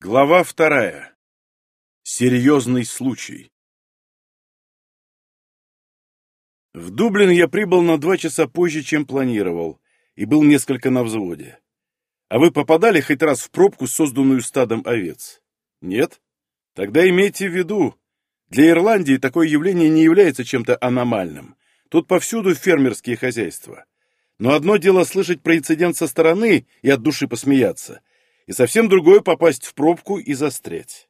Глава вторая. Серьезный случай. В Дублин я прибыл на два часа позже, чем планировал, и был несколько на взводе. А вы попадали хоть раз в пробку, созданную стадом овец? Нет? Тогда имейте в виду, для Ирландии такое явление не является чем-то аномальным. Тут повсюду фермерские хозяйства. Но одно дело слышать про инцидент со стороны и от души посмеяться, и совсем другое попасть в пробку и застрять.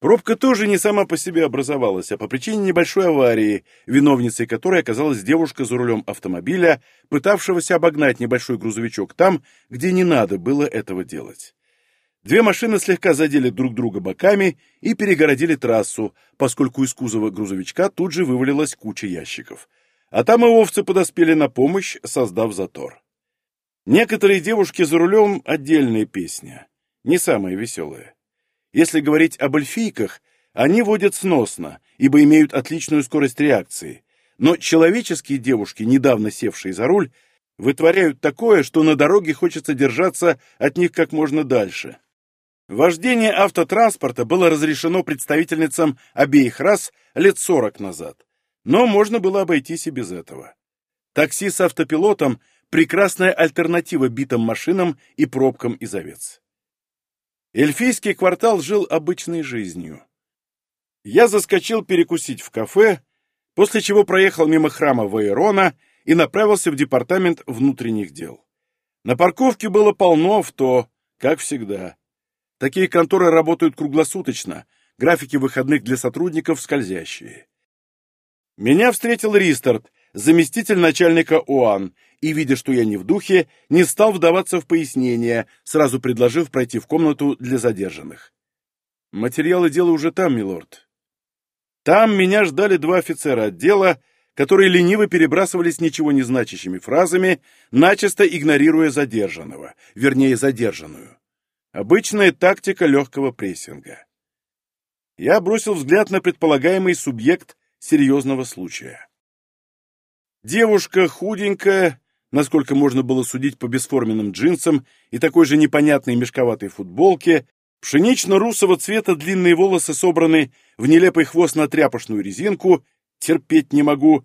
Пробка тоже не сама по себе образовалась, а по причине небольшой аварии, виновницей которой оказалась девушка за рулем автомобиля, пытавшегося обогнать небольшой грузовичок там, где не надо было этого делать. Две машины слегка задели друг друга боками и перегородили трассу, поскольку из кузова грузовичка тут же вывалилась куча ящиков. А там и овцы подоспели на помощь, создав затор. Некоторые девушки за рулем — отдельная песня, не самая веселая. Если говорить об эльфийках, они водят сносно, ибо имеют отличную скорость реакции, но человеческие девушки, недавно севшие за руль, вытворяют такое, что на дороге хочется держаться от них как можно дальше. Вождение автотранспорта было разрешено представительницам обеих рас лет 40 назад, но можно было обойтись и без этого. Такси с автопилотом прекрасная альтернатива битым машинам и пробкам из овец. Эльфийский квартал жил обычной жизнью. Я заскочил перекусить в кафе, после чего проехал мимо храма Ваерона и направился в департамент внутренних дел. На парковке было полно авто, как всегда. Такие конторы работают круглосуточно, графики выходных для сотрудников скользящие. Меня встретил Ристард, заместитель начальника ОАН, и, видя, что я не в духе, не стал вдаваться в пояснения, сразу предложив пройти в комнату для задержанных. Материалы дела уже там, милорд. Там меня ждали два офицера отдела, которые лениво перебрасывались ничего не значащими фразами, начисто игнорируя задержанного, вернее, задержанную. Обычная тактика легкого прессинга. Я бросил взгляд на предполагаемый субъект серьезного случая. Девушка худенькая, насколько можно было судить по бесформенным джинсам и такой же непонятной мешковатой футболке, пшенично-русого цвета длинные волосы собраны в нелепый хвост на тряпочную резинку, терпеть не могу,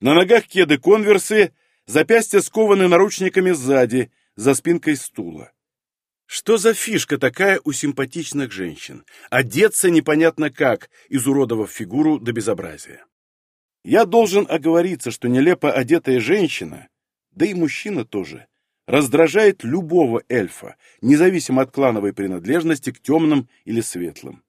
на ногах кеды-конверсы, запястья скованы наручниками сзади, за спинкой стула. Что за фишка такая у симпатичных женщин? Одеться непонятно как, изуродовав фигуру до безобразия. Я должен оговориться, что нелепо одетая женщина, да и мужчина тоже, раздражает любого эльфа, независимо от клановой принадлежности к темным или светлым.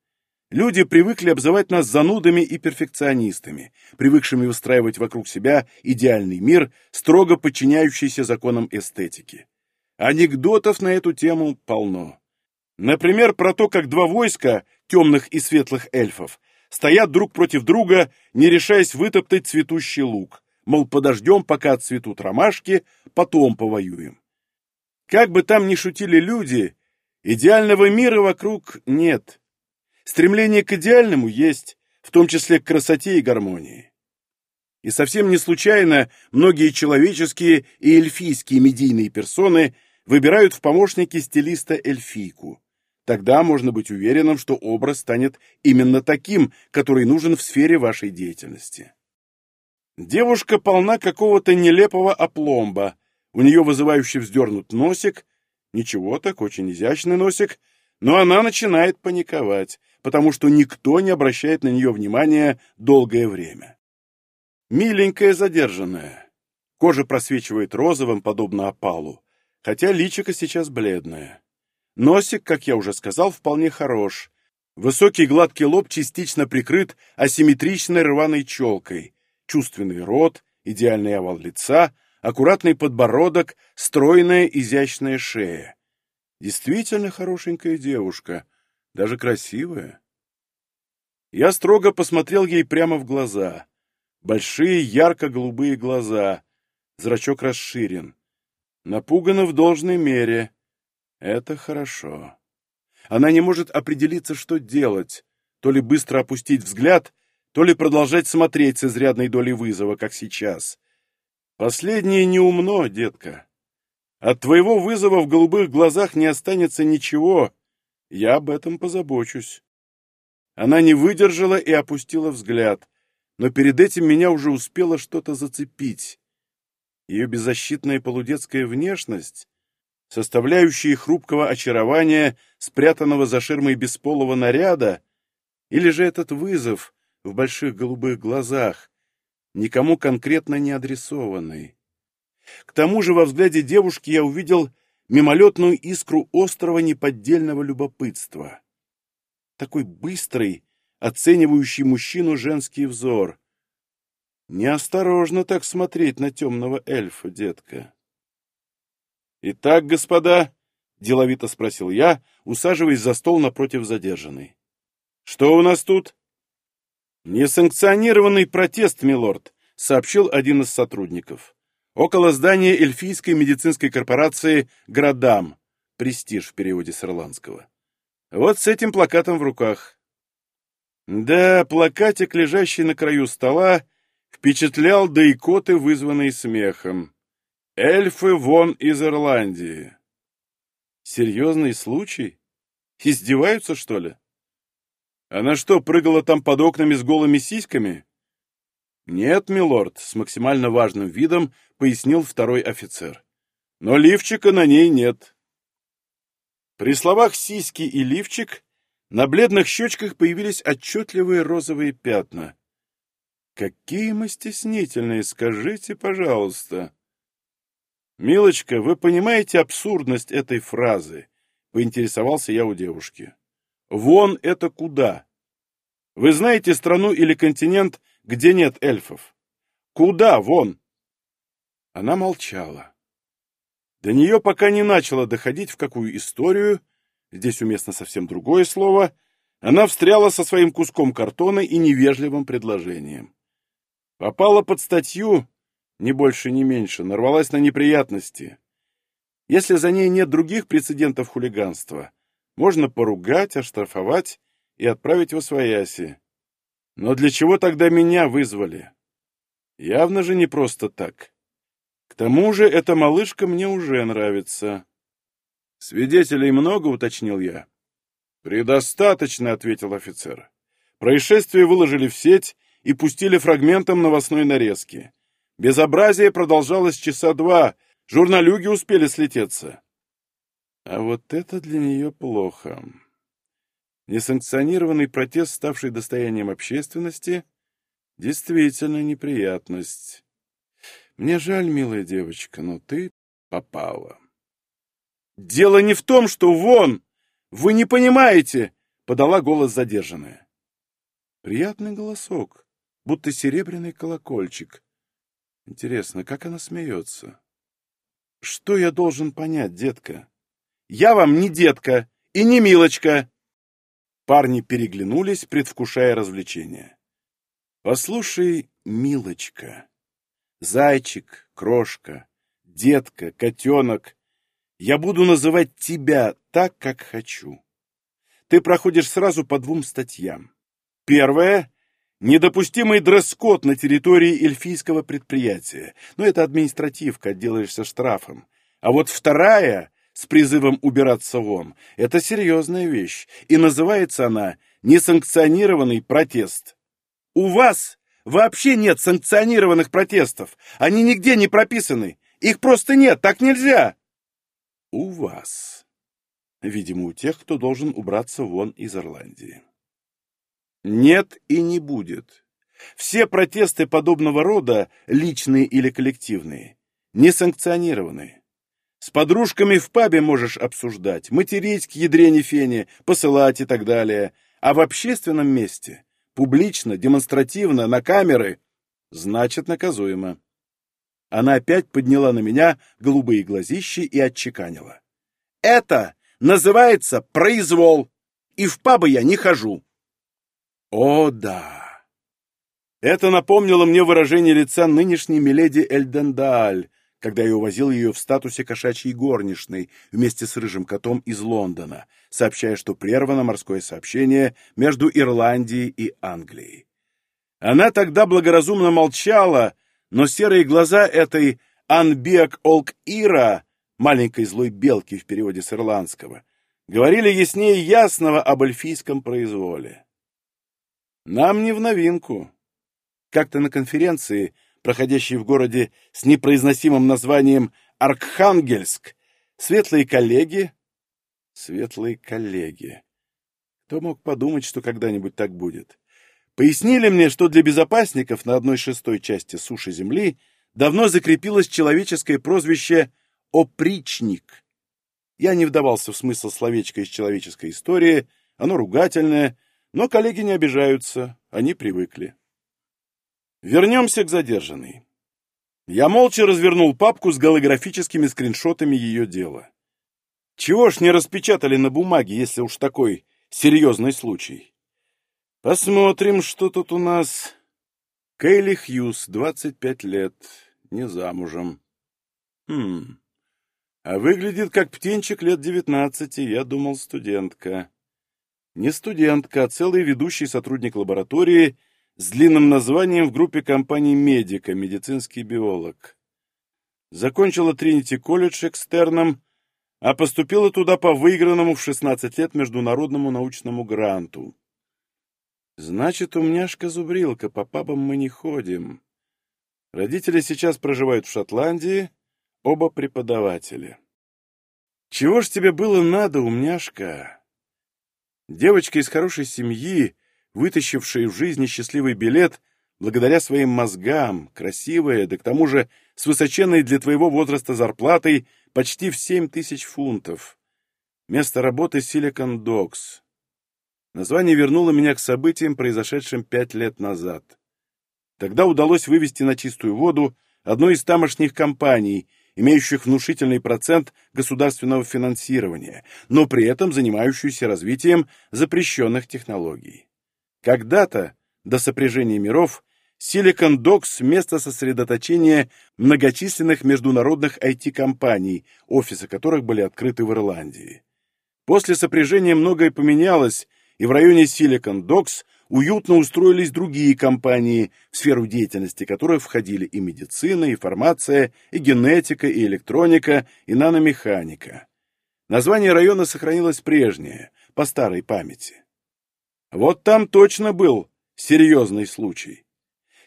Люди привыкли обзывать нас занудами и перфекционистами, привыкшими выстраивать вокруг себя идеальный мир, строго подчиняющийся законам эстетики. Анекдотов на эту тему полно. Например, про то, как два войска, темных и светлых эльфов, стоят друг против друга, не решаясь вытоптать цветущий лук. Мол, подождем, пока отцветут ромашки, потом повоюем. Как бы там ни шутили люди, идеального мира вокруг нет. Стремление к идеальному есть, в том числе к красоте и гармонии. И совсем не случайно многие человеческие и эльфийские медийные персоны выбирают в помощники стилиста эльфийку. Тогда можно быть уверенным, что образ станет именно таким, который нужен в сфере вашей деятельности. Девушка полна какого-то нелепого опломба. У нее вызывающе вздернут носик. Ничего так, очень изящный носик. Но она начинает паниковать, потому что никто не обращает на нее внимания долгое время. Миленькая задержанная. Кожа просвечивает розовым, подобно опалу, хотя личико сейчас бледное. Носик, как я уже сказал, вполне хорош. Высокий гладкий лоб частично прикрыт асимметричной рваной челкой. Чувственный рот, идеальный овал лица, аккуратный подбородок, стройная изящная шея. Действительно хорошенькая девушка, даже красивая. Я строго посмотрел ей прямо в глаза. Большие ярко-голубые глаза, зрачок расширен. Напугана в должной мере. Это хорошо. Она не может определиться, что делать. То ли быстро опустить взгляд, то ли продолжать смотреть с изрядной долей вызова, как сейчас. Последнее неумно, детка. От твоего вызова в голубых глазах не останется ничего, Я об этом позабочусь. Она не выдержала и опустила взгляд, но перед этим меня уже успело что-то зацепить. Ее беззащитная полудетская внешность, составляющая хрупкого очарования, спрятанного за ширмой бесполого наряда, или же этот вызов в больших голубых глазах, никому конкретно не адресованный. К тому же во взгляде девушки я увидел мимолетную искру острого неподдельного любопытства. Такой быстрый, оценивающий мужчину женский взор. Неосторожно так смотреть на темного эльфа, детка. «Итак, господа», — деловито спросил я, усаживаясь за стол напротив задержанной. «Что у нас тут?» «Несанкционированный протест, милорд», — сообщил один из сотрудников около здания эльфийской медицинской корпорации «Градам», престиж в переводе с ирландского. Вот с этим плакатом в руках. Да, плакатик, лежащий на краю стола, впечатлял да и коты, вызванные смехом. «Эльфы вон из Ирландии». Серьезный случай? Издеваются, что ли? Она что, прыгала там под окнами с голыми сиськами? «Нет, милорд», — с максимально важным видом пояснил второй офицер. «Но лифчика на ней нет». При словах «сиськи» и «лифчик» на бледных щечках появились отчетливые розовые пятна. «Какие мы стеснительные, скажите, пожалуйста!» «Милочка, вы понимаете абсурдность этой фразы?» — поинтересовался я у девушки. «Вон это куда? Вы знаете страну или континент, где нет эльфов? Куда вон?» Она молчала. До нее пока не начало доходить, в какую историю, здесь уместно совсем другое слово, она встряла со своим куском картона и невежливым предложением. Попала под статью, ни больше, ни меньше, нарвалась на неприятности. Если за ней нет других прецедентов хулиганства, можно поругать, оштрафовать и отправить в освояси. Но для чего тогда меня вызвали? Явно же не просто так. К тому же эта малышка мне уже нравится. Свидетелей много, уточнил я. Предостаточно, ответил офицер. Происшествие выложили в сеть и пустили фрагментом новостной нарезки. Безобразие продолжалось часа два, журналюги успели слететься. А вот это для нее плохо. Несанкционированный протест, ставший достоянием общественности, действительно неприятность. Мне жаль, милая девочка, но ты попала. Дело не в том, что вон! Вы не понимаете! Подала голос задержанная. Приятный голосок, будто серебряный колокольчик. Интересно, как она смеется? Что я должен понять, детка? Я вам не детка и не милочка. Парни переглянулись, предвкушая развлечение. «Послушай, милочка, зайчик, крошка, детка, котенок, я буду называть тебя так, как хочу. Ты проходишь сразу по двум статьям. Первая — недопустимый дресс-код на территории эльфийского предприятия. Но это административка, отделаешься штрафом. А вот вторая с призывом убираться вон. Это серьезная вещь, и называется она «несанкционированный протест». У вас вообще нет санкционированных протестов. Они нигде не прописаны. Их просто нет, так нельзя. У вас. Видимо, у тех, кто должен убраться вон из Ирландии. Нет и не будет. Все протесты подобного рода, личные или коллективные, несанкционированные. С подружками в пабе можешь обсуждать, материть к ядрене фене, посылать и так далее. А в общественном месте, публично, демонстративно, на камеры, значит наказуемо. Она опять подняла на меня голубые глазищи и отчеканила. Это называется произвол, и в пабы я не хожу. О, да! Это напомнило мне выражение лица нынешней миледи Эльдендааль, когда я увозил ее в статусе кошачьей горничной вместе с рыжим котом из Лондона, сообщая, что прервано морское сообщение между Ирландией и Англией. Она тогда благоразумно молчала, но серые глаза этой Анбек Олк Ира, маленькой злой белки в переводе с ирландского, говорили яснее ясного об эльфийском произволе. Нам не в новинку. Как-то на конференции, проходящей в городе с непроизносимым названием Архангельск, светлые коллеги... Светлые коллеги... Кто мог подумать, что когда-нибудь так будет? Пояснили мне, что для безопасников на одной шестой части суши Земли давно закрепилось человеческое прозвище «опричник». Я не вдавался в смысл словечка из человеческой истории, оно ругательное, но коллеги не обижаются, они привыкли. Вернемся к задержанной. Я молча развернул папку с голографическими скриншотами ее дела. Чего ж не распечатали на бумаге, если уж такой серьезный случай? Посмотрим, что тут у нас. Кейли Хьюз, 25 лет, не замужем. Хм, а выглядит как птенчик лет девятнадцати, я думал, студентка. Не студентка, а целый ведущий сотрудник лаборатории с длинным названием в группе компании «Медика», медицинский биолог. Закончила Тринити колледж экстерном, а поступила туда по выигранному в 16 лет международному научному гранту. Значит, умняшка-зубрилка, по пабам мы не ходим. Родители сейчас проживают в Шотландии, оба преподаватели. Чего ж тебе было надо, умняшка? Девочка из хорошей семьи, вытащившая в жизни счастливый билет, благодаря своим мозгам, красивая, да к тому же с высоченной для твоего возраста зарплатой почти в семь тысяч фунтов. Место работы Silicon Dogs. Название вернуло меня к событиям, произошедшим пять лет назад. Тогда удалось вывести на чистую воду одной из тамошних компаний, имеющих внушительный процент государственного финансирования, но при этом занимающуюся развитием запрещенных технологий. Когда-то, до сопряжения миров, Silicon Docs – место сосредоточения многочисленных международных IT-компаний, офисы которых были открыты в Ирландии. После сопряжения многое поменялось, и в районе Silicon Docs уютно устроились другие компании, в сферу деятельности которых входили и медицина, и фармация, и генетика, и электроника, и наномеханика. Название района сохранилось прежнее, по старой памяти. Вот там точно был серьезный случай.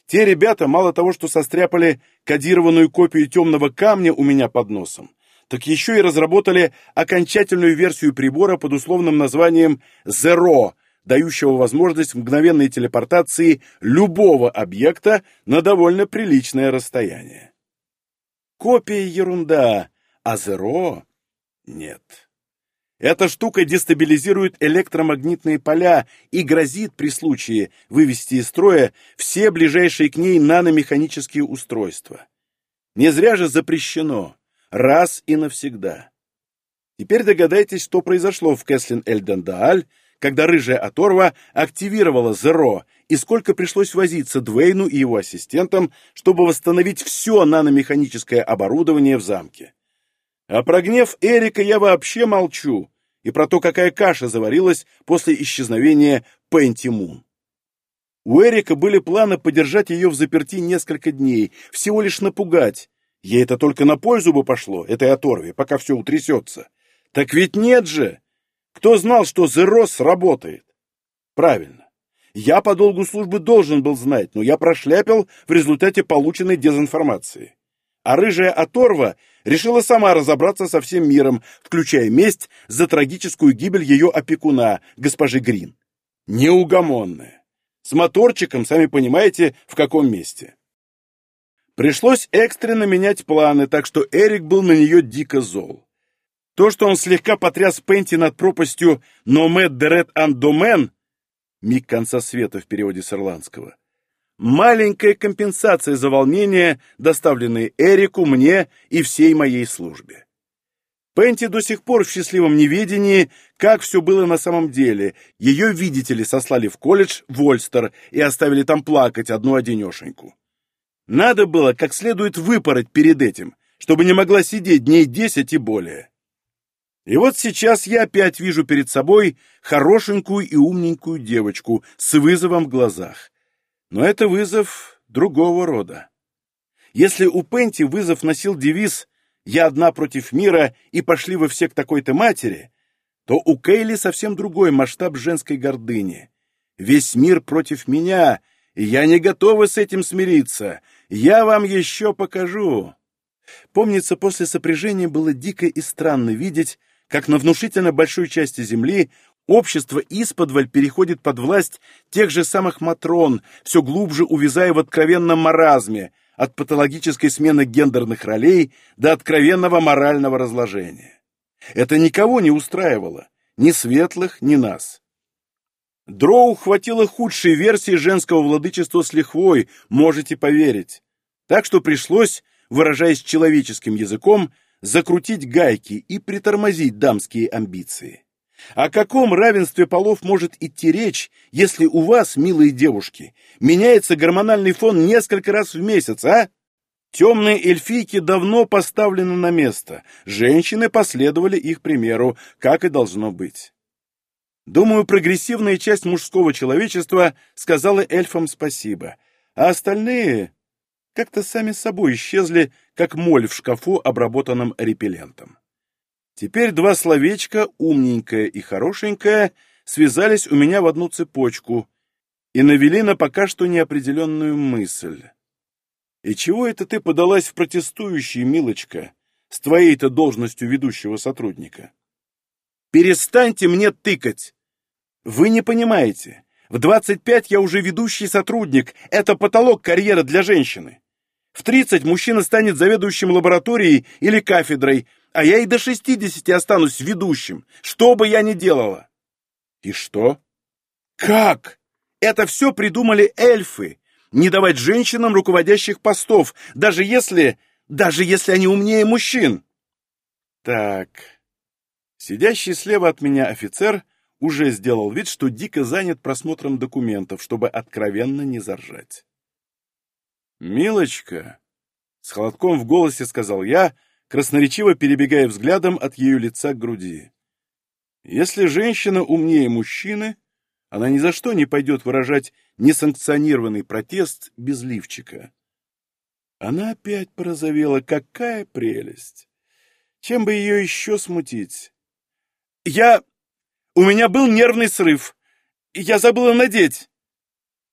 Те ребята мало того, что состряпали кодированную копию темного камня у меня под носом, так еще и разработали окончательную версию прибора под условным названием «Zero», дающего возможность мгновенной телепортации любого объекта на довольно приличное расстояние. Копия — ерунда, а «Zero» — нет. Эта штука дестабилизирует электромагнитные поля и грозит при случае вывести из строя все ближайшие к ней наномеханические устройства. Не зря же запрещено. Раз и навсегда. Теперь догадайтесь, что произошло в Кэслин-Эльдендааль, когда рыжая оторва активировала Зеро, и сколько пришлось возиться Двейну и его ассистентам, чтобы восстановить все наномеханическое оборудование в замке. А про гнев Эрика я вообще молчу и про то, какая каша заварилась после исчезновения Пенти Мун. У Эрика были планы подержать ее в заперти несколько дней, всего лишь напугать. Ей это только на пользу бы пошло, этой оторве, пока все утрясется. Так ведь нет же! Кто знал, что Зерос работает? Правильно. Я по долгу службы должен был знать, но я прошляпил в результате полученной дезинформации. А рыжая оторва решила сама разобраться со всем миром, включая месть за трагическую гибель ее опекуна, госпожи Грин. Неугомонная. С моторчиком, сами понимаете, в каком месте. Пришлось экстренно менять планы, так что Эрик был на нее дико зол. То, что он слегка потряс Пенти над пропастью «Номед дерет андомен» миг конца света в переводе с ирландского, маленькая компенсация за волнение, доставленное Эрику, мне и всей моей службе. Пенти до сих пор в счастливом неведении, как все было на самом деле. Ее, видите ли, сослали в колледж в Ольстер и оставили там плакать одну-одинешеньку. Надо было как следует выпороть перед этим, чтобы не могла сидеть дней десять и более. И вот сейчас я опять вижу перед собой хорошенькую и умненькую девочку с вызовом в глазах. Но это вызов другого рода. Если у Пенти вызов носил девиз «Я одна против мира» и пошли вы все к такой-то матери, то у Кейли совсем другой масштаб женской гордыни. Весь мир против меня, и я не готова с этим смириться. Я вам еще покажу. Помнится, после сопряжения было дико и странно видеть, как на внушительно большой части Земли общество исподволь переходит под власть тех же самых Матрон, все глубже увязая в откровенном маразме, от патологической смены гендерных ролей до откровенного морального разложения. Это никого не устраивало, ни светлых, ни нас. Дроу хватило худшей версии женского владычества с лихвой, можете поверить. Так что пришлось, выражаясь человеческим языком, закрутить гайки и притормозить дамские амбиции. О каком равенстве полов может идти речь, если у вас, милые девушки, меняется гормональный фон несколько раз в месяц, а? Темные эльфийки давно поставлены на место, женщины последовали их примеру, как и должно быть. Думаю, прогрессивная часть мужского человечества сказала эльфам спасибо, а остальные как-то сами собой исчезли, как моль в шкафу, обработанном репеллентом. Теперь два словечка, умненькое и хорошенькое, связались у меня в одну цепочку и навели на пока что неопределенную мысль. И чего это ты подалась в протестующие, милочка, с твоей-то должностью ведущего сотрудника? Перестаньте мне тыкать! Вы не понимаете. В 25 я уже ведущий сотрудник. Это потолок карьеры для женщины. В 30 мужчина станет заведующим лабораторией или кафедрой, а я и до 60 останусь ведущим, что бы я ни делала. И что? Как? Это все придумали эльфы. Не давать женщинам руководящих постов, даже если... даже если они умнее мужчин. Так. Сидящий слева от меня офицер уже сделал вид, что дико занят просмотром документов, чтобы откровенно не заржать. «Милочка!» — с холодком в голосе сказал я, красноречиво перебегая взглядом от ее лица к груди. «Если женщина умнее мужчины, она ни за что не пойдет выражать несанкционированный протест без лифчика». Она опять порозовела. Какая прелесть! Чем бы ее еще смутить? «Я... У меня был нервный срыв. Я забыла надеть».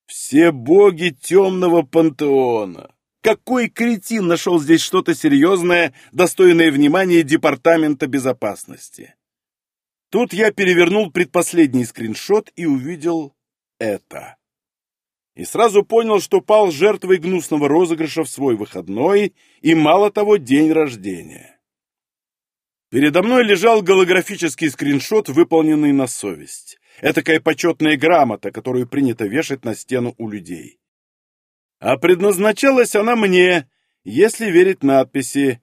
Все боги темного пантеона! Какой кретин нашел здесь что-то серьезное, достойное внимания Департамента безопасности? Тут я перевернул предпоследний скриншот и увидел это. И сразу понял, что пал жертвой гнусного розыгрыша в свой выходной и, мало того, день рождения. Передо мной лежал голографический скриншот, выполненный на совесть. Этакая почетная грамота, которую принято вешать на стену у людей. А предназначалась она мне, если верить надписи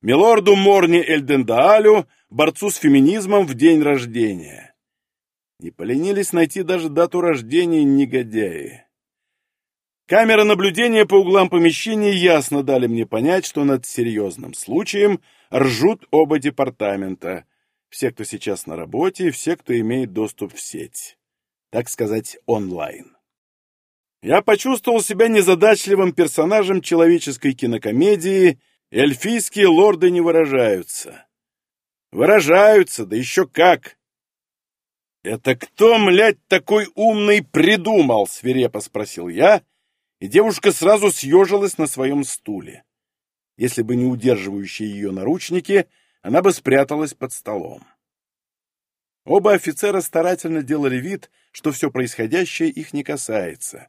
«Милорду Морни Эльдендаалю, борцу с феминизмом в день рождения». Не поленились найти даже дату рождения негодяи. Камеры наблюдения по углам помещения ясно дали мне понять, что над серьезным случаем ржут оба департамента — все, кто сейчас на работе, все, кто имеет доступ в сеть. Так сказать, онлайн. Я почувствовал себя незадачливым персонажем человеческой кинокомедии, эльфийские лорды не выражаются. Выражаются, да еще как! «Это кто, млядь, такой умный придумал?» — свирепо спросил я, и девушка сразу съежилась на своем стуле. Если бы не удерживающие ее наручники, она бы спряталась под столом. Оба офицера старательно делали вид, что все происходящее их не касается.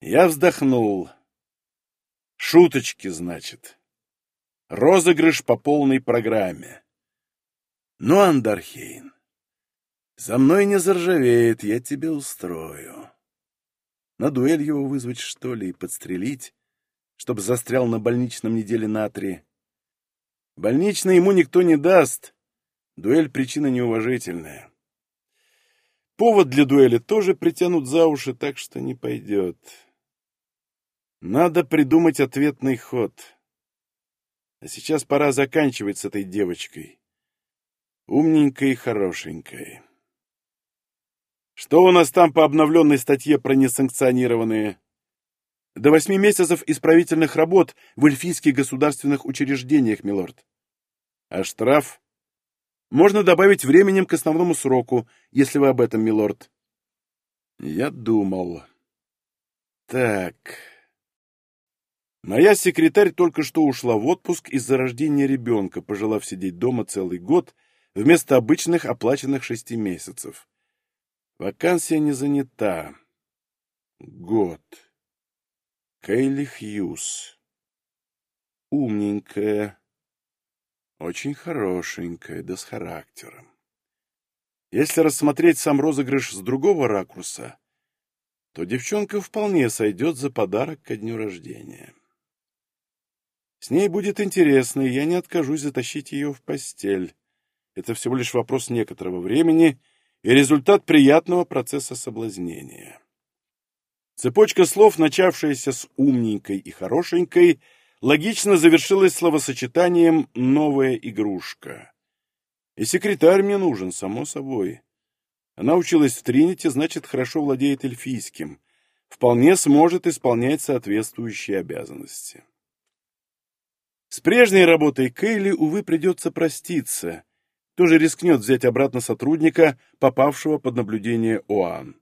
Я вздохнул. Шуточки, значит. Розыгрыш по полной программе. Ну, Андархейн, за мной не заржавеет, я тебе устрою. На дуэль его вызвать, что ли, и подстрелить, чтобы застрял на больничном неделе на три. Больничный ему никто не даст. Дуэль — причина неуважительная. Повод для дуэли тоже притянут за уши, так что не пойдет. Надо придумать ответный ход. А сейчас пора заканчивать с этой девочкой. Умненькой и хорошенькой. Что у нас там по обновленной статье про несанкционированные? До восьми месяцев исправительных работ, в эльфийских государственных учреждениях, милорд. А штраф? Можно добавить временем к основному сроку, если вы об этом, милорд. Я думал. Так. Моя секретарь только что ушла в отпуск из-за рождения ребенка, пожелав сидеть дома целый год вместо обычных оплаченных шести месяцев. Вакансия не занята. Год. Кейли Хьюз. Умненькая. Очень хорошенькая, да с характером. Если рассмотреть сам розыгрыш с другого ракурса, то девчонка вполне сойдет за подарок ко дню рождения. С ней будет интересно, и я не откажусь затащить ее в постель. Это всего лишь вопрос некоторого времени и результат приятного процесса соблазнения. Цепочка слов, начавшаяся с «умненькой» и «хорошенькой», логично завершилась словосочетанием «новая игрушка». И секретарь мне нужен, само собой. Она училась в Тринити, значит, хорошо владеет эльфийским. Вполне сможет исполнять соответствующие обязанности. С прежней работой Кейли, увы, придется проститься. Тоже рискнет взять обратно сотрудника, попавшего под наблюдение ОАН.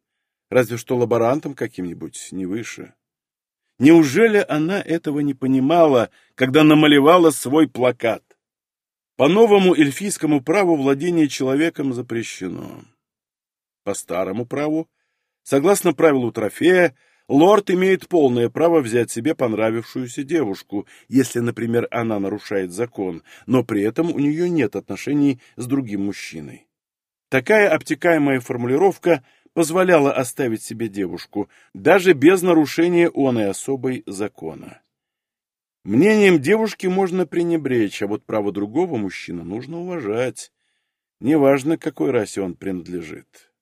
Разве что лаборантом каким-нибудь, не выше. Неужели она этого не понимала, когда намалевала свой плакат? По новому эльфийскому праву владение человеком запрещено. По старому праву, согласно правилу трофея, лорд имеет полное право взять себе понравившуюся девушку, если, например, она нарушает закон, но при этом у нее нет отношений с другим мужчиной. Такая обтекаемая формулировка позволяла оставить себе девушку, даже без нарушения он и особой закона. Мнением девушки можно пренебречь, а вот право другого мужчины нужно уважать, неважно, какой расе он принадлежит.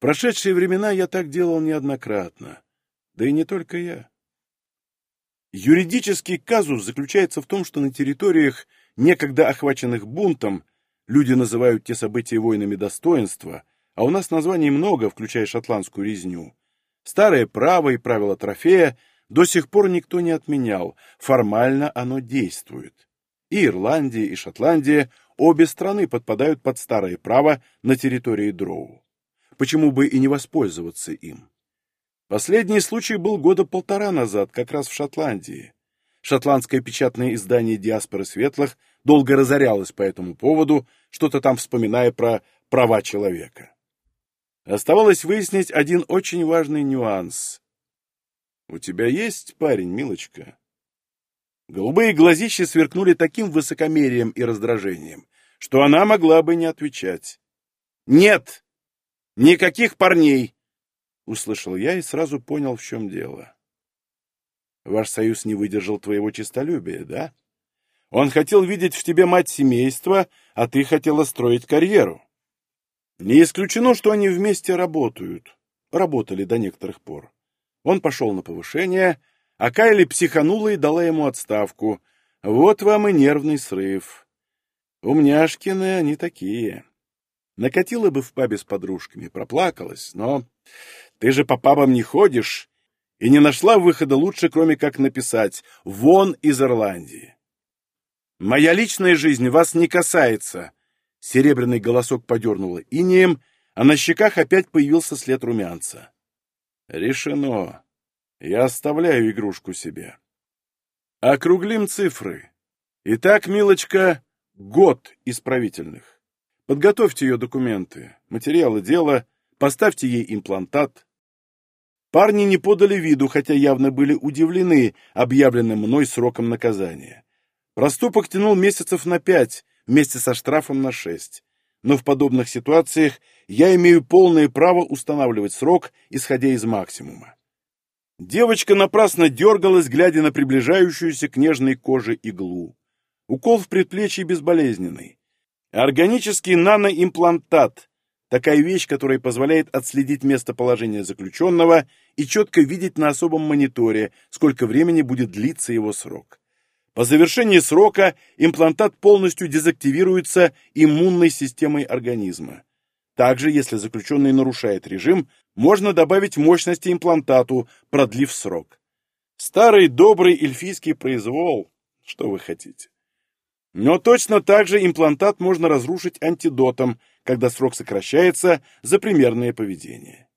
Прошедшие времена я так делал неоднократно, да и не только я. Юридический казус заключается в том, что на территориях, некогда охваченных бунтом, люди называют те события войнами достоинства – а у нас названий много, включая шотландскую резню. Старое право и правило трофея до сих пор никто не отменял, формально оно действует. И Ирландия, и Шотландия, обе страны подпадают под старое право на территории Дроу. Почему бы и не воспользоваться им? Последний случай был года полтора назад, как раз в Шотландии. Шотландское печатное издание «Диаспоры Светлых» долго разорялось по этому поводу, что-то там вспоминая про права человека. Оставалось выяснить один очень важный нюанс. «У тебя есть парень, милочка?» Голубые глазища сверкнули таким высокомерием и раздражением, что она могла бы не отвечать. «Нет! Никаких парней!» — услышал я и сразу понял, в чем дело. «Ваш союз не выдержал твоего честолюбия, да? Он хотел видеть в тебе мать семейства, а ты хотела строить карьеру. Не исключено, что они вместе работают. Работали до некоторых пор. Он пошел на повышение, а Кайли психанула и дала ему отставку. Вот вам и нервный срыв. Умняшкины они такие. Накатила бы в пабе с подружками, проплакалась, но ты же по пабам не ходишь и не нашла выхода лучше, кроме как написать «Вон из Ирландии». «Моя личная жизнь вас не касается», Серебряный голосок подернуло инеем, а на щеках опять появился след румянца. Решено. Я оставляю игрушку себе. Округлим цифры. Итак, милочка, год исправительных. Подготовьте ее документы, материалы дела, поставьте ей имплантат. Парни не подали виду, хотя явно были удивлены объявленным мной сроком наказания. Проступок тянул месяцев на пять, вместе со штрафом на 6. Но в подобных ситуациях я имею полное право устанавливать срок, исходя из максимума. Девочка напрасно дергалась, глядя на приближающуюся к нежной коже иглу. Укол в предплечье безболезненный. Органический наноимплантат – такая вещь, которая позволяет отследить местоположение заключенного и четко видеть на особом мониторе, сколько времени будет длиться его срок. По завершении срока имплантат полностью дезактивируется иммунной системой организма. Также, если заключенный нарушает режим, можно добавить мощности имплантату, продлив срок. Старый добрый эльфийский произвол. Что вы хотите? Но точно так же имплантат можно разрушить антидотом, когда срок сокращается за примерное поведение.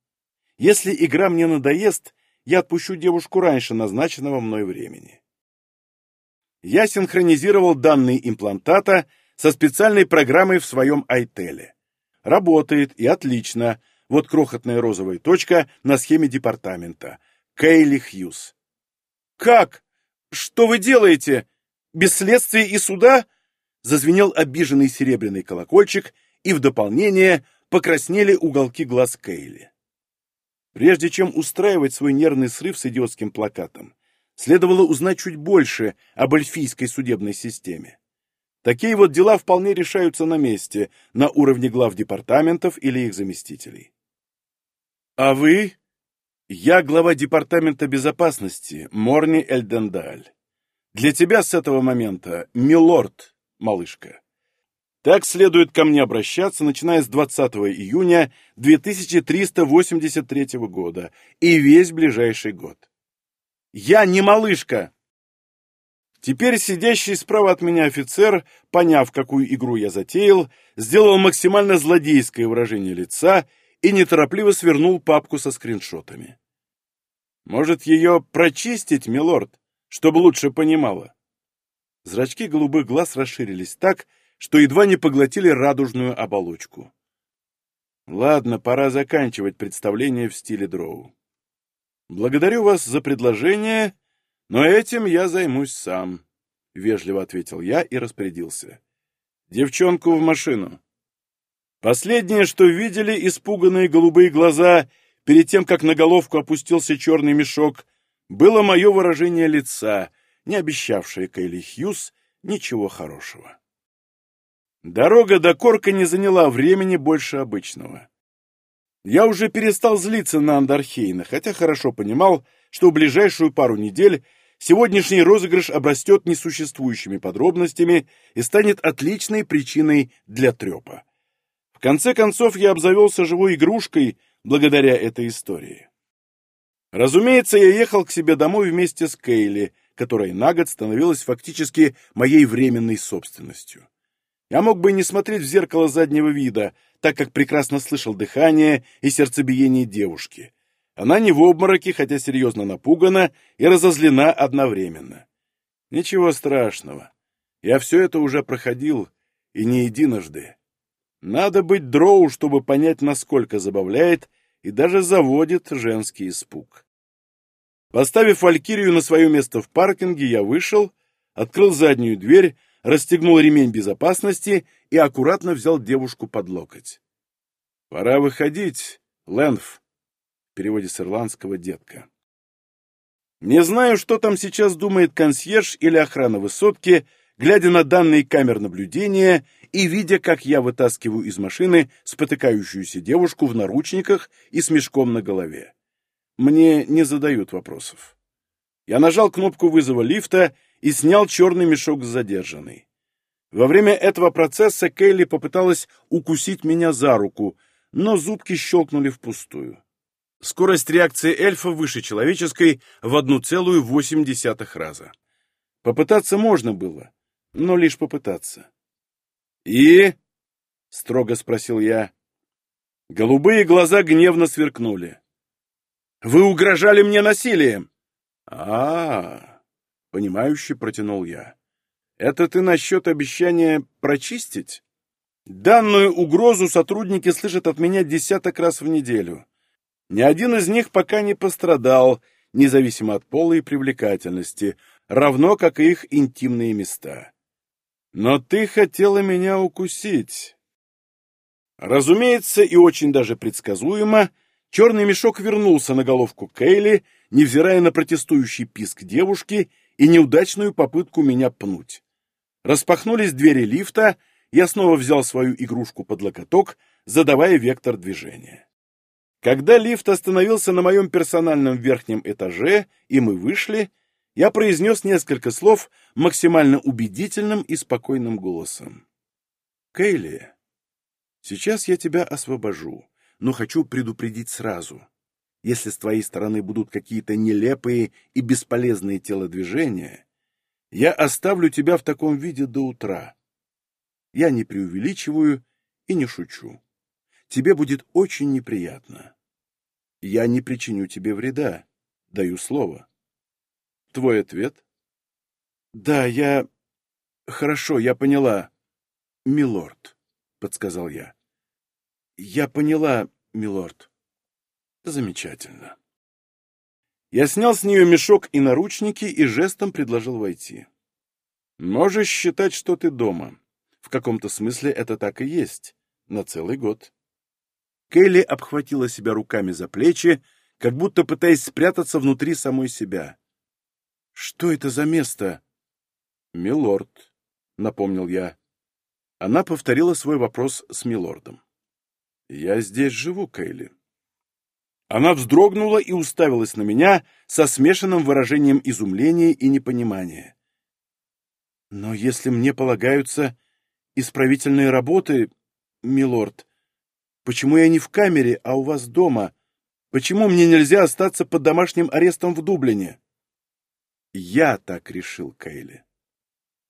Если игра мне надоест, я отпущу девушку раньше назначенного мной времени. Я синхронизировал данные имплантата со специальной программой в своем айтеле. Работает и отлично. Вот крохотная розовая точка на схеме департамента. Кейли Хьюз. «Как? Что вы делаете? Без следствия и суда?» Зазвенел обиженный серебряный колокольчик, и в дополнение покраснели уголки глаз Кейли. Прежде чем устраивать свой нервный срыв с идиотским плакатом, следовало узнать чуть больше об эльфийской судебной системе. Такие вот дела вполне решаются на месте, на уровне глав департаментов или их заместителей. А вы? Я глава департамента безопасности, Морни Эльдендаль. Для тебя с этого момента милорд, малышка. Так следует ко мне обращаться, начиная с 20 июня 2383 года и весь ближайший год. Я не малышка! Теперь сидящий справа от меня офицер, поняв, какую игру я затеял, сделал максимально злодейское выражение лица и неторопливо свернул папку со скриншотами. «Может, ее прочистить, милорд, чтобы лучше понимала?» Зрачки голубых глаз расширились так, что едва не поглотили радужную оболочку. Ладно, пора заканчивать представление в стиле дроу. Благодарю вас за предложение, но этим я займусь сам, — вежливо ответил я и распорядился. Девчонку в машину. Последнее, что видели испуганные голубые глаза перед тем, как на головку опустился черный мешок, было мое выражение лица, не обещавшее Кайли Хьюз ничего хорошего. Дорога до Корка не заняла времени больше обычного. Я уже перестал злиться на Андархейна, хотя хорошо понимал, что в ближайшую пару недель сегодняшний розыгрыш обрастет несуществующими подробностями и станет отличной причиной для трепа. В конце концов, я обзавелся живой игрушкой благодаря этой истории. Разумеется, я ехал к себе домой вместе с Кейли, которая на год становилась фактически моей временной собственностью. Я мог бы не смотреть в зеркало заднего вида, так как прекрасно слышал дыхание и сердцебиение девушки. Она не в обмороке, хотя серьезно напугана и разозлена одновременно. Ничего страшного. Я все это уже проходил, и не единожды. Надо быть дроу, чтобы понять, насколько забавляет и даже заводит женский испуг. Поставив Валькирию на свое место в паркинге, я вышел, открыл заднюю дверь, расстегнул ремень безопасности и аккуратно взял девушку под локоть. «Пора выходить, Лэнф», в переводе с ирландского «детка». Не знаю, что там сейчас думает консьерж или охрана высотки, глядя на данные камер наблюдения и видя, как я вытаскиваю из машины спотыкающуюся девушку в наручниках и с мешком на голове. Мне не задают вопросов. Я нажал кнопку вызова лифта и снял черный мешок с задержанной. Во время этого процесса Кейли попыталась укусить меня за руку, но зубки щелкнули впустую. Скорость реакции эльфа выше человеческой в 1,8 раза. Попытаться можно было, но лишь попытаться. «И?» — строго спросил я. Голубые глаза гневно сверкнули. «Вы угрожали мне насилием!» «А-а-а!» Понимающе протянул я. Это ты насчет обещания прочистить? Данную угрозу сотрудники слышат от меня десяток раз в неделю. Ни один из них пока не пострадал, независимо от пола и привлекательности, равно как и их интимные места. Но ты хотела меня укусить. Разумеется, и очень даже предсказуемо, черный мешок вернулся на головку Кейли, невзирая на протестующий писк девушки и неудачную попытку меня пнуть. Распахнулись двери лифта, я снова взял свою игрушку под локоток, задавая вектор движения. Когда лифт остановился на моем персональном верхнем этаже, и мы вышли, я произнес несколько слов максимально убедительным и спокойным голосом. «Кейли, сейчас я тебя освобожу, но хочу предупредить сразу. Если с твоей стороны будут какие-то нелепые и бесполезные телодвижения, Я оставлю тебя в таком виде до утра. Я не преувеличиваю и не шучу. Тебе будет очень неприятно. Я не причиню тебе вреда, даю слово. Твой ответ? Да, я... Хорошо, я поняла. Милорд, подсказал я. Я поняла, милорд. Замечательно. Я снял с нее мешок и наручники и жестом предложил войти. Можешь считать, что ты дома. В каком-то смысле это так и есть. На целый год. Келли обхватила себя руками за плечи, как будто пытаясь спрятаться внутри самой себя. «Что это за место?» «Милорд», — напомнил я. Она повторила свой вопрос с милордом. «Я здесь живу, Кейли». Она вздрогнула и уставилась на меня со смешанным выражением изумления и непонимания. «Но если мне полагаются исправительные работы, милорд, почему я не в камере, а у вас дома? Почему мне нельзя остаться под домашним арестом в Дублине?» «Я так решил, Кейли.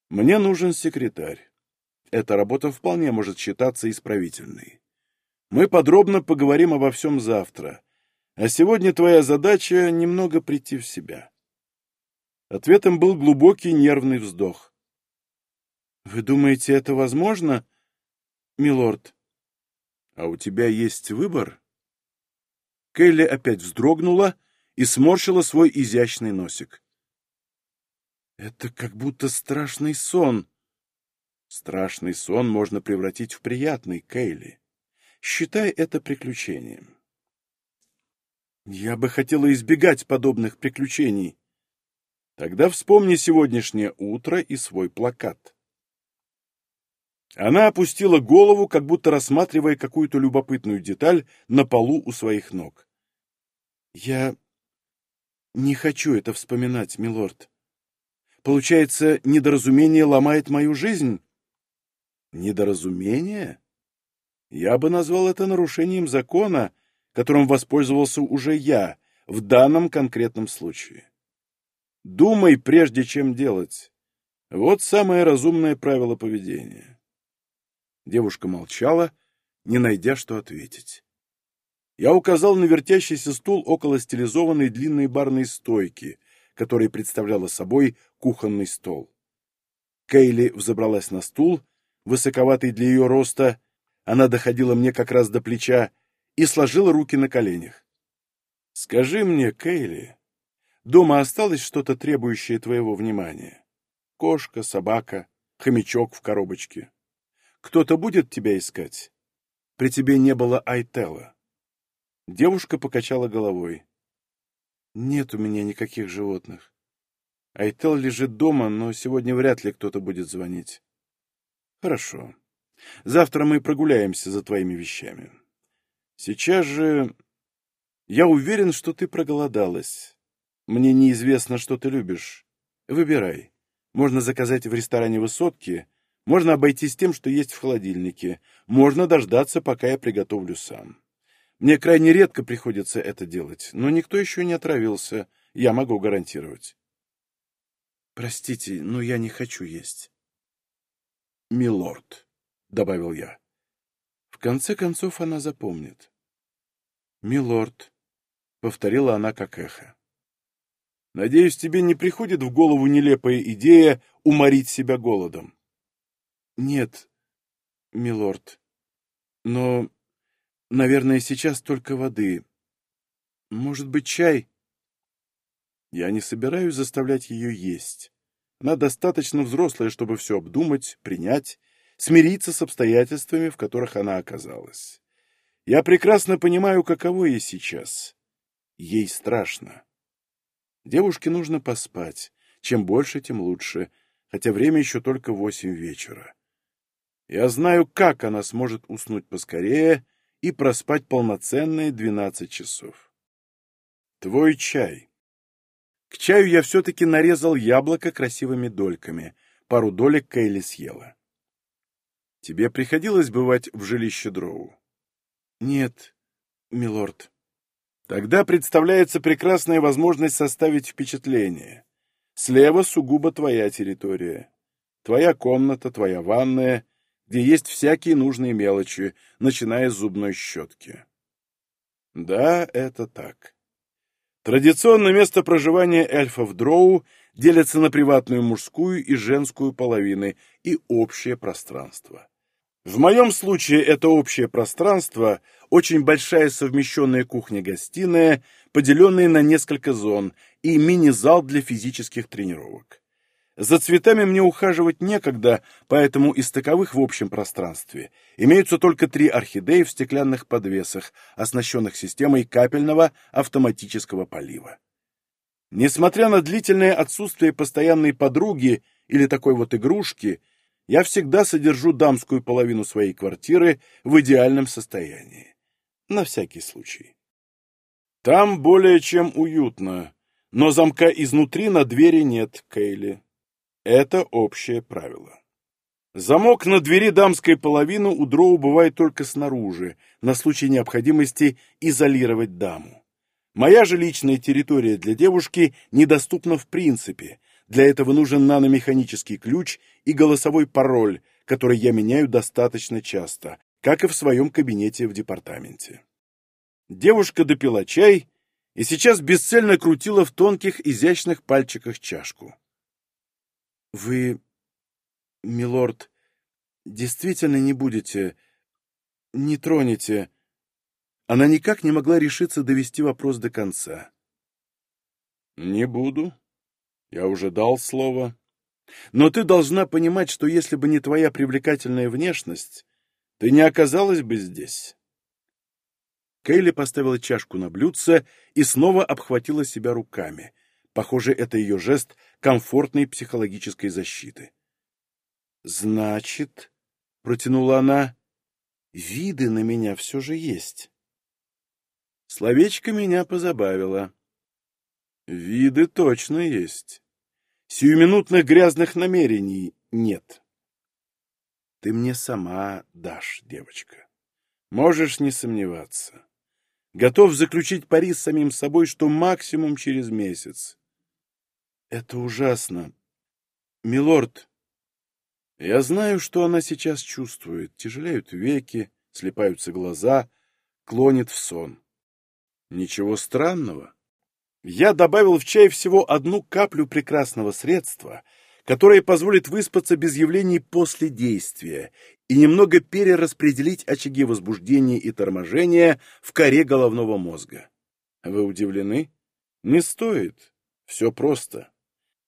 Мне нужен секретарь. Эта работа вполне может считаться исправительной. Мы подробно поговорим обо всем завтра, а сегодня твоя задача — немного прийти в себя». Ответом был глубокий нервный вздох. «Вы думаете, это возможно, милорд?» «А у тебя есть выбор?» Келли опять вздрогнула и сморщила свой изящный носик. «Это как будто страшный сон», Страшный сон можно превратить в приятный, Кейли. Считай это приключением. Я бы хотела избегать подобных приключений. Тогда вспомни сегодняшнее утро и свой плакат. Она опустила голову, как будто рассматривая какую-то любопытную деталь на полу у своих ног. Я не хочу это вспоминать, милорд. Получается, недоразумение ломает мою жизнь? Недоразумение? Я бы назвал это нарушением закона, которым воспользовался уже я в данном конкретном случае. Думай, прежде чем делать. Вот самое разумное правило поведения. Девушка молчала, не найдя, что ответить. Я указал на вертящийся стул около стилизованной длинной барной стойки, которая представляла собой кухонный стол. Кейли взобралась на стул высоковатый для ее роста, она доходила мне как раз до плеча, и сложила руки на коленях. «Скажи мне, Кейли, дома осталось что-то, требующее твоего внимания? Кошка, собака, хомячок в коробочке. Кто-то будет тебя искать? При тебе не было Айтела». Девушка покачала головой. «Нет у меня никаких животных. Айтел лежит дома, но сегодня вряд ли кто-то будет звонить. Хорошо. Завтра мы прогуляемся за твоими вещами. Сейчас же... Я уверен, что ты проголодалась. Мне неизвестно, что ты любишь. Выбирай. Можно заказать в ресторане «Высотки», можно обойтись тем, что есть в холодильнике, можно дождаться, пока я приготовлю сам. Мне крайне редко приходится это делать, но никто еще не отравился, я могу гарантировать. Простите, но я не хочу есть милорд», — добавил я. В конце концов она запомнит. «Милорд», — повторила она как эхо. «Надеюсь, тебе не приходит в голову нелепая идея уморить себя голодом?» «Нет, милорд. Но, наверное, сейчас только воды. Может быть, чай?» «Я не собираюсь заставлять ее есть. Она достаточно взрослая, чтобы все обдумать, принять, смириться с обстоятельствами, в которых она оказалась. Я прекрасно понимаю, каково ей сейчас. Ей страшно. Девушке нужно поспать. Чем больше, тем лучше, хотя время еще только восемь вечера. Я знаю, как она сможет уснуть поскорее и проспать полноценные двенадцать часов. Твой чай. К чаю я все-таки нарезал яблоко красивыми дольками. Пару долек Кейли съела. Тебе приходилось бывать в жилище Дроу? Нет, милорд. Тогда представляется прекрасная возможность составить впечатление. Слева сугубо твоя территория. Твоя комната, твоя ванная, где есть всякие нужные мелочи, начиная с зубной щетки. Да, это так. Традиционное место проживания эльфов Дроу делится на приватную мужскую и женскую половины и общее пространство. В моем случае это общее пространство – очень большая совмещенная кухня-гостиная, поделенная на несколько зон, и мини-зал для физических тренировок. За цветами мне ухаживать некогда, поэтому из таковых в общем пространстве имеются только три орхидеи в стеклянных подвесах, оснащенных системой капельного автоматического полива. Несмотря на длительное отсутствие постоянной подруги или такой вот игрушки, я всегда содержу дамскую половину своей квартиры в идеальном состоянии. На всякий случай. Там более чем уютно, но замка изнутри на двери нет, Кейли. Это общее правило. Замок на двери дамской половины у дроу бывает только снаружи, на случай необходимости изолировать даму. Моя же личная территория для девушки недоступна в принципе. Для этого нужен наномеханический ключ и голосовой пароль, который я меняю достаточно часто, как и в своем кабинете в департаменте. Девушка допила чай и сейчас бесцельно крутила в тонких изящных пальчиках чашку. Вы, милорд, действительно не будете, не тронете. Она никак не могла решиться довести вопрос до конца. Не буду. Я уже дал слово. Но ты должна понимать, что если бы не твоя привлекательная внешность, ты не оказалась бы здесь. Кейли поставила чашку на блюдце и снова обхватила себя руками. Похоже, это ее жест комфортной психологической защиты. «Значит», — протянула она, — «виды на меня все же есть». Словечко меня позабавило. «Виды точно есть. Сиюминутных грязных намерений нет». «Ты мне сама дашь, девочка. Можешь не сомневаться. Готов заключить пари с самим собой, что максимум через месяц. Это ужасно. Милорд, я знаю, что она сейчас чувствует. Тяжелеют веки, слепаются глаза, клонит в сон. Ничего странного. Я добавил в чай всего одну каплю прекрасного средства, которое позволит выспаться без явлений после действия и немного перераспределить очаги возбуждения и торможения в коре головного мозга. Вы удивлены? Не стоит. Все просто.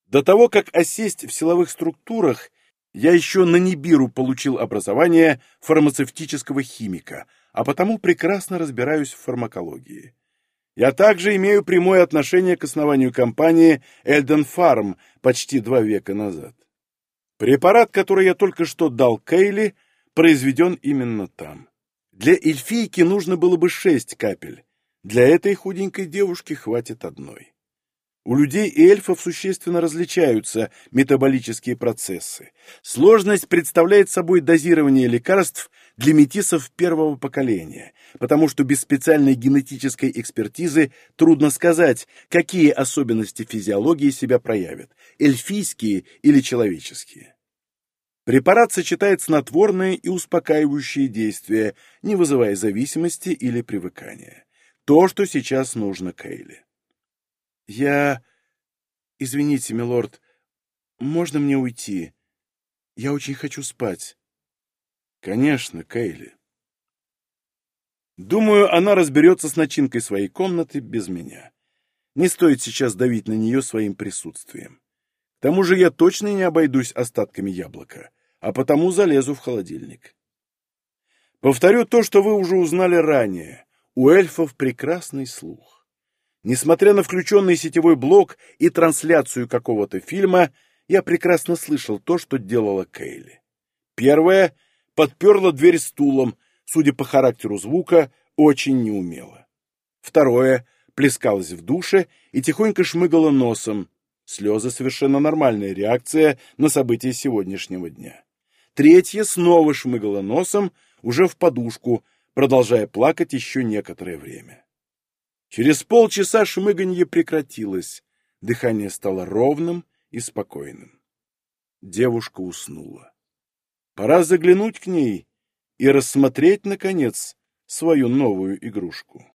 До того, как осесть в силовых структурах, я еще на Нибиру получил образование фармацевтического химика, а потому прекрасно разбираюсь в фармакологии. Я также имею прямое отношение к основанию компании Эльден Фарм почти два века назад. Препарат, который я только что дал Кейли, произведен именно там. Для эльфийки нужно было бы шесть капель. Для этой худенькой девушки хватит одной. У людей и эльфов существенно различаются метаболические процессы. Сложность представляет собой дозирование лекарств для метисов первого поколения, потому что без специальной генетической экспертизы трудно сказать, какие особенности физиологии себя проявят – эльфийские или человеческие. Препарат сочетает снотворные и успокаивающие действия, не вызывая зависимости или привыкания. То, что сейчас нужно Кейли. «Я... Извините, милорд, можно мне уйти? Я очень хочу спать». «Конечно, Кейли». Думаю, она разберется с начинкой своей комнаты без меня. Не стоит сейчас давить на нее своим присутствием. К тому же я точно не обойдусь остатками яблока, а потому залезу в холодильник. Повторю то, что вы уже узнали ранее. У эльфов прекрасный слух. Несмотря на включенный сетевой блок и трансляцию какого-то фильма, я прекрасно слышал то, что делала Кейли. Первое — подперла дверь стулом, судя по характеру звука, очень неумело. Второе — плескалась в душе и тихонько шмыгала носом. Слезы — совершенно нормальная реакция на события сегодняшнего дня. Третье — снова шмыгала носом, уже в подушку, продолжая плакать еще некоторое время. Через полчаса шмыганье прекратилось, дыхание стало ровным и спокойным. Девушка уснула. Пора заглянуть к ней и рассмотреть, наконец, свою новую игрушку.